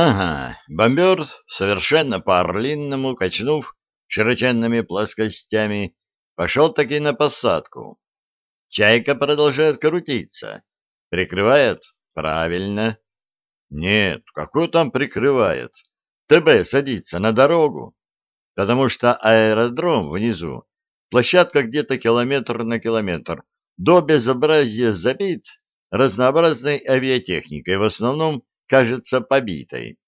Ага, бомбер, совершенно по-орлинному, качнув широченными плоскостями, пошел таки на посадку. Чайка продолжает крутиться. Прикрывает? Правильно. Нет, какой там прикрывает? ТБ садится на дорогу, потому что аэродром внизу, площадка где-то километр на километр, до безобразия забит разнообразной авиатехникой, в основном кажется побитой.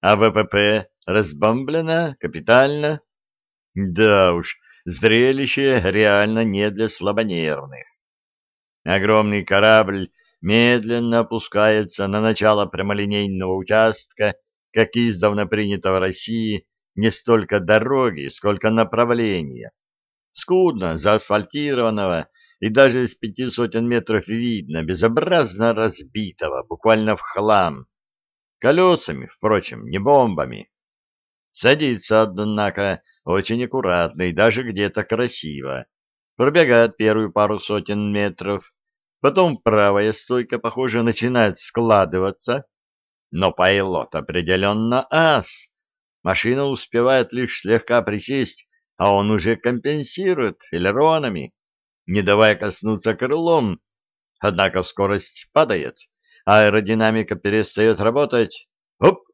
А ВПП разбомблено капитально. Да уж, зрелище реально не для слабонервных. Огромный корабль медленно опускается на начало прямолинейного участка, как издавна принято в России, не столько дороги, сколько направления. Скудно заасфальтированного и даже с пяти сотен метров видно, безобразно разбитого, буквально в хлам. Колесами, впрочем, не бомбами. Садится, однако, очень аккуратно и даже где-то красиво. Пробегает первую пару сотен метров. Потом правая стойка, похоже, начинает складываться. Но пайлот определенно ас. Машина успевает лишь слегка присесть, а он уже компенсирует элеронами не давая коснуться крылом. Однако скорость падает, аэродинамика перестает работать. Оп!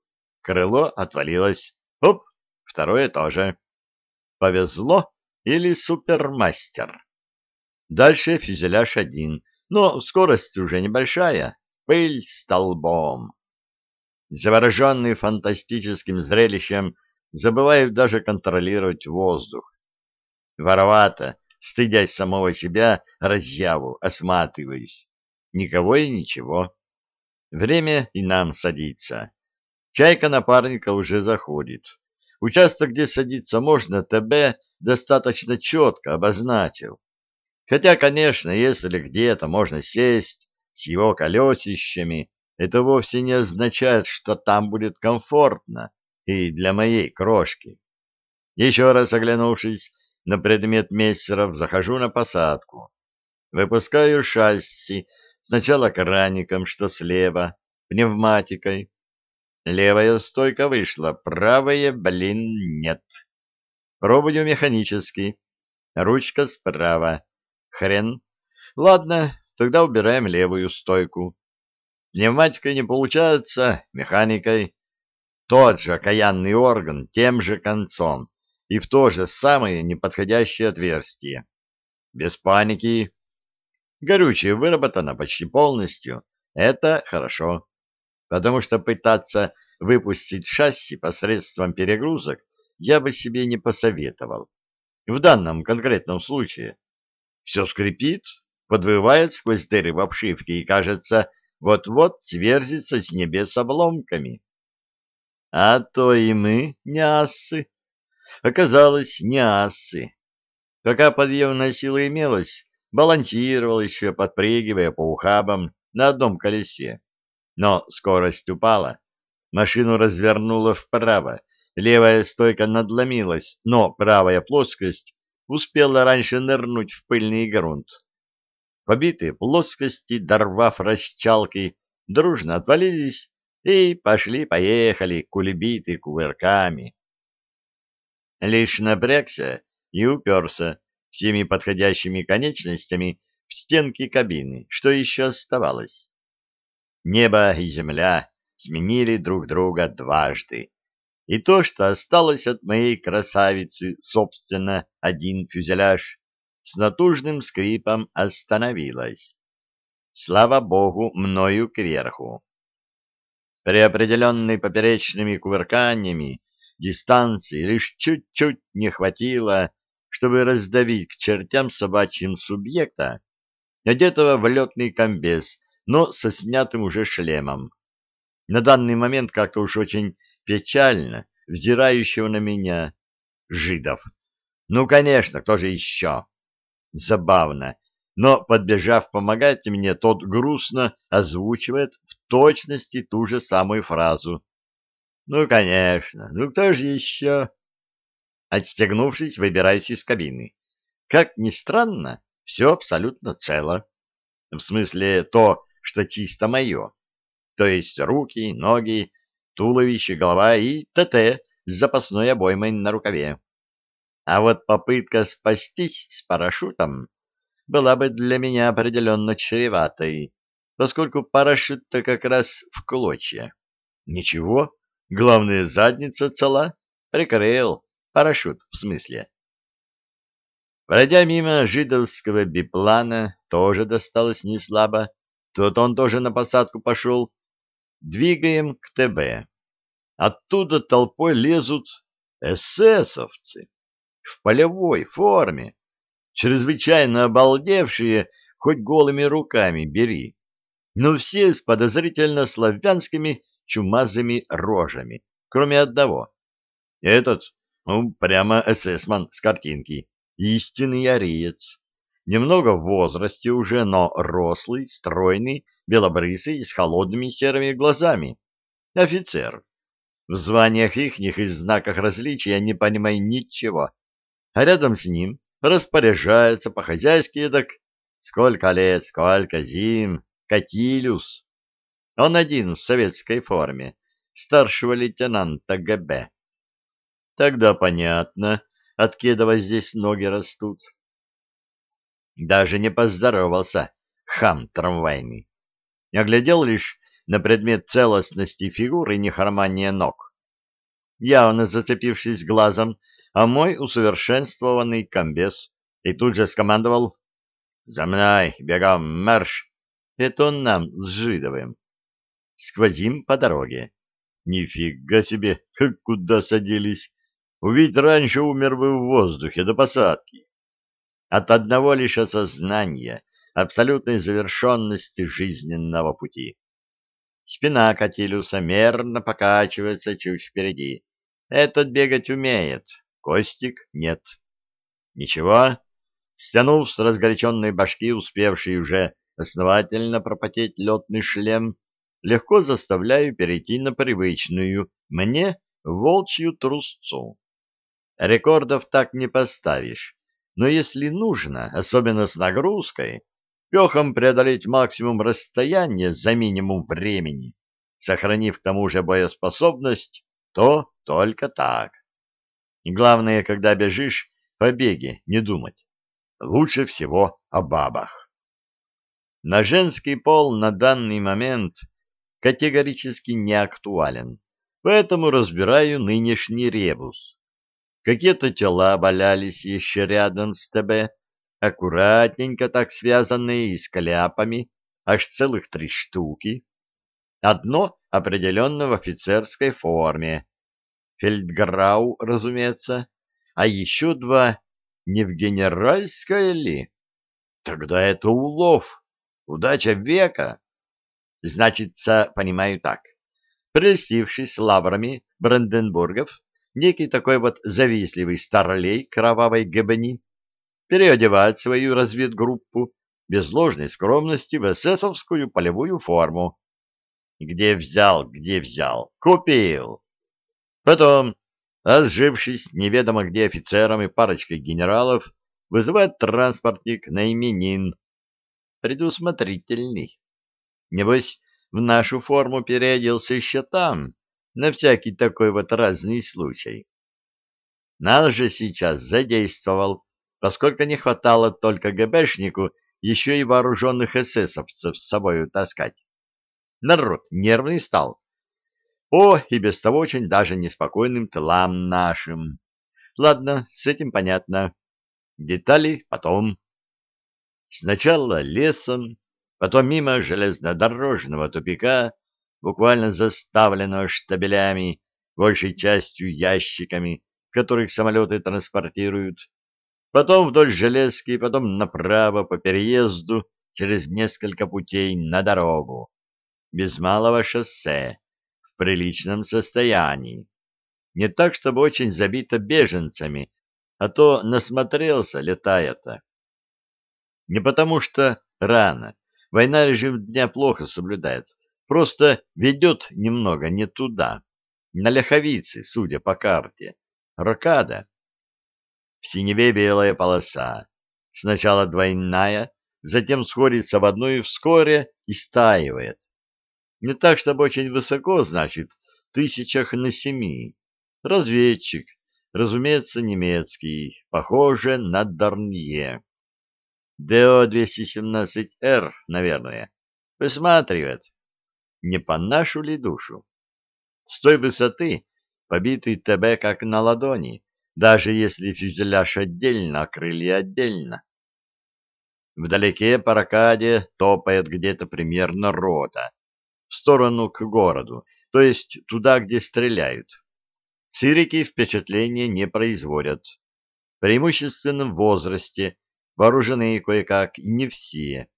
Крыло отвалилось. Оп! Второе тоже. Повезло или супермастер. Дальше фюзеляж один, но скорость уже небольшая. Пыль столбом. Завороженный фантастическим зрелищем, забывают даже контролировать воздух. Воровато, стыдясь самого себя, разъяву, осматриваюсь. Никого и ничего. Время и нам садиться. Чайка напарника уже заходит. Участок, где садиться можно, ТБ достаточно четко обозначил. Хотя, конечно, если где-то можно сесть с его колесищами, это вовсе не означает, что там будет комфортно и для моей крошки. Еще раз оглянувшись на предмет мессеров захожу на посадку. Выпускаю шасси, сначала краником, что слева, пневматикой. Левая стойка вышла, правая, блин, нет. Пробую механически. Ручка справа. Хрен. Ладно, тогда убираем левую стойку. Пневматикой не получается, механикой. Тот же окаянный орган, тем же концом и в то же самое неподходящее отверстие. Без паники. Горючее выработано почти полностью. Это хорошо, потому что пытаться выпустить шасси посредством перегрузок я бы себе не посоветовал. В данном конкретном случае все скрипит, подвывает сквозь дыры в обшивке и, кажется, вот-вот сверзится с небес обломками. А то и мы не ассы оказалось не ассы. Пока подъемная сила имелась, балансировал еще, подпрыгивая по ухабам на одном колесе. Но скорость упала, машину развернуло вправо, левая стойка надломилась, но правая плоскость успела раньше нырнуть в пыльный грунт. Побитые плоскости, дорвав расчалки, дружно отвалились и пошли-поехали кулебиты кувырками лишь напрягся и уперся всеми подходящими конечностями в стенки кабины, что еще оставалось. Небо и земля сменили друг друга дважды, и то, что осталось от моей красавицы, собственно, один фюзеляж, с натужным скрипом остановилось. Слава богу, мною кверху. При определенной поперечными кувырканиями дистанции лишь чуть-чуть не хватило, чтобы раздавить к чертям собачьим субъекта, одетого в летный комбез, но со снятым уже шлемом. На данный момент как-то уж очень печально взирающего на меня жидов. Ну, конечно, кто же еще? Забавно, но, подбежав помогать мне, тот грустно озвучивает в точности ту же самую фразу. Ну, конечно. Ну, кто же еще? Отстегнувшись, выбираюсь из кабины. Как ни странно, все абсолютно цело. В смысле, то, что чисто мое. То есть руки, ноги, туловище, голова и ТТ с запасной обоймой на рукаве. А вот попытка спастись с парашютом была бы для меня определенно чреватой, поскольку парашют-то как раз в клочья. Ничего, главное, задница цела, прикрыл, парашют в смысле. Пройдя мимо жидовского биплана, тоже досталось неслабо, тут он тоже на посадку пошел. Двигаем к ТБ. Оттуда толпой лезут эсэсовцы в полевой форме, чрезвычайно обалдевшие, хоть голыми руками бери, но все с подозрительно славянскими чумазыми рожами, кроме одного. Этот, ну, прямо эсэсман с картинки, истинный ариец. Немного в возрасте уже, но рослый, стройный, белобрысый с холодными серыми глазами. Офицер. В званиях ихних и знаках различия не понимаю ничего. А рядом с ним распоряжается по-хозяйски так сколько лет, сколько зим, Катилюс. Он один в советской форме, старшего лейтенанта ГБ. Тогда понятно, от кедова здесь ноги растут. Даже не поздоровался хам трамвайный. Оглядел лишь на предмет целостности фигуры и нехромания ног. Явно зацепившись глазом, а мой усовершенствованный комбез, и тут же скомандовал «За мной, бегом, марш!» Это он нам с Жидовым. Сквозим по дороге. Нифига себе, куда садились! Увидеть раньше умер бы в воздухе до посадки. От одного лишь осознания абсолютной завершенности жизненного пути. Спина Катилюса мерно покачивается чуть впереди. Этот бегать умеет, Костик нет. Ничего, стянув с разгоряченной башки, успевший уже основательно пропотеть летный шлем, легко заставляю перейти на привычную мне волчью трусцу. Рекордов так не поставишь, но если нужно, особенно с нагрузкой, пехом преодолеть максимум расстояния за минимум времени, сохранив к тому же боеспособность, то только так. И главное, когда бежишь, по беге не думать. Лучше всего о бабах. На женский пол на данный момент категорически не актуален, поэтому разбираю нынешний ребус. Какие-то тела валялись еще рядом с ТБ, аккуратненько так связанные и с кляпами, аж целых три штуки. Одно определенно в офицерской форме. Фельдграу, разумеется, а еще два не в генеральской ли? Тогда это улов, удача века. Значится, понимаю так. Прельстившись лаврами Бранденбургов, некий такой вот завистливый старлей кровавой гебани переодевать свою разведгруппу без ложной скромности в эсэсовскую полевую форму. Где взял, где взял, купил. Потом, разжившись неведомо где офицером и парочкой генералов, вызывает транспортник на именин. Предусмотрительный. Небось, в нашу форму переоделся еще там, на всякий такой вот разный случай. Нас же сейчас задействовал, поскольку не хватало только ГБшнику еще и вооруженных эсэсовцев с собой таскать. Народ нервный стал. О, и без того очень даже неспокойным тылам нашим. Ладно, с этим понятно. Детали потом. Сначала лесом, потом мимо железнодорожного тупика, буквально заставленного штабелями, большей частью ящиками, которых самолеты транспортируют, потом вдоль железки, потом направо по переезду через несколько путей на дорогу, без малого шоссе, в приличном состоянии. Не так, чтобы очень забито беженцами, а то насмотрелся, летая-то. Не потому что рано, война режим дня плохо соблюдает, Просто ведет немного не туда, на ляховицы, судя по карте. Рокада. В синеве белая полоса. Сначала двойная, затем сходится в одну и вскоре истаивает. Не так, чтобы очень высоко, значит, тысячах на семи. Разведчик, разумеется, немецкий, похоже на Дарнье. ДО-217Р, наверное. Высматривает. Не по нашу ли душу? С той высоты побитый ТБ как на ладони, даже если фюзеляж отдельно, а крылья отдельно. Вдалеке по ракаде топает где-то примерно рота, в сторону к городу, то есть туда, где стреляют. Цирики впечатления не производят. Преимущественно в возрасте, вооружены кое-как и не все.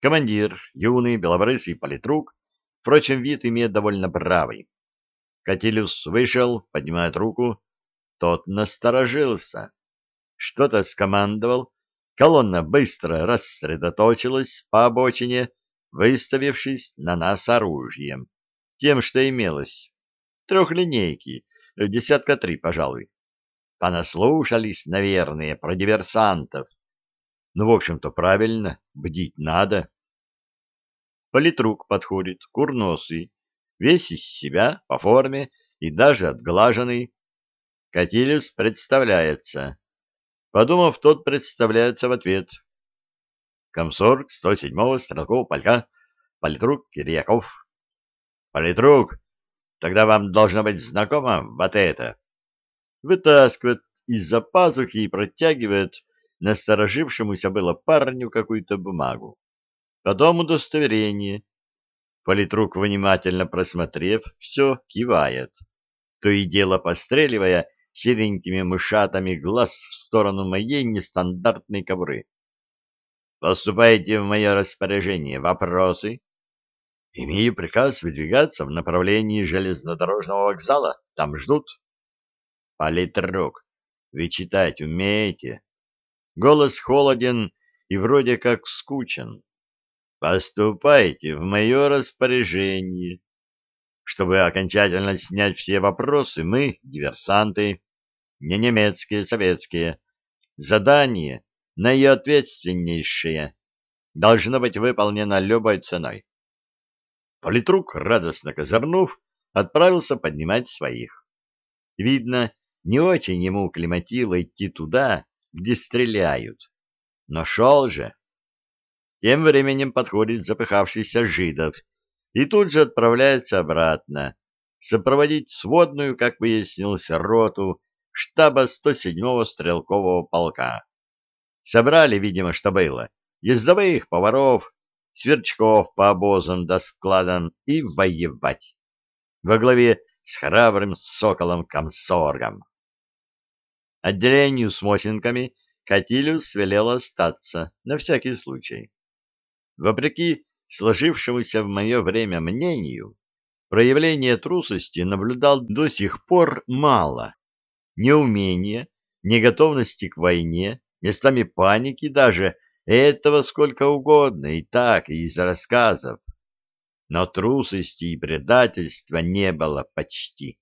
Командир, юный, белобрысый политрук, впрочем, вид имеет довольно бравый. Катилюс вышел, поднимает руку. Тот насторожился. Что-то скомандовал. Колонна быстро рассредоточилась по обочине, выставившись на нас оружием. Тем, что имелось. Трехлинейки, десятка три, пожалуй. Понаслушались, наверное, про диверсантов. Ну, в общем-то, правильно, бдить надо. Политрук подходит, курносый, весь из себя, по форме и даже отглаженный. Катилис представляется. Подумав, тот представляется в ответ. Комсорг 107-го стрелкового полка, политрук Кирьяков. Политрук, тогда вам должно быть знакомо вот это. Вытаскивает из-за пазухи и протягивает насторожившемуся было парню какую-то бумагу. Потом удостоверение. Политрук, внимательно просмотрев, все кивает, то и дело постреливая серенькими мышатами глаз в сторону моей нестандартной ковры. Поступайте в мое распоряжение. Вопросы? Имею приказ выдвигаться в направлении железнодорожного вокзала. Там ждут. Политрук, вы читать умеете? Голос холоден и вроде как скучен. Поступайте в мое распоряжение. Чтобы окончательно снять все вопросы, мы, диверсанты, не немецкие, советские, задание наиответственнейшее должно быть выполнено любой ценой. Политрук, радостно козырнув, отправился поднимать своих. Видно, не очень ему климатило идти туда, где стреляют. Но шел же. Тем временем подходит запыхавшийся Жидов и тут же отправляется обратно, сопроводить сводную, как выяснилось, роту штаба 107-го стрелкового полка. Собрали, видимо, что было, ездовых поваров, сверчков по обозам да складам и воевать. Во главе с храбрым соколом комсоргом. Отделению с Мосинками Катилюс велел остаться, на всякий случай. Вопреки сложившемуся в мое время мнению, проявление трусости наблюдал до сих пор мало. Неумения, неготовности к войне, местами паники даже, этого сколько угодно, и так, и из рассказов. Но трусости и предательства не было почти.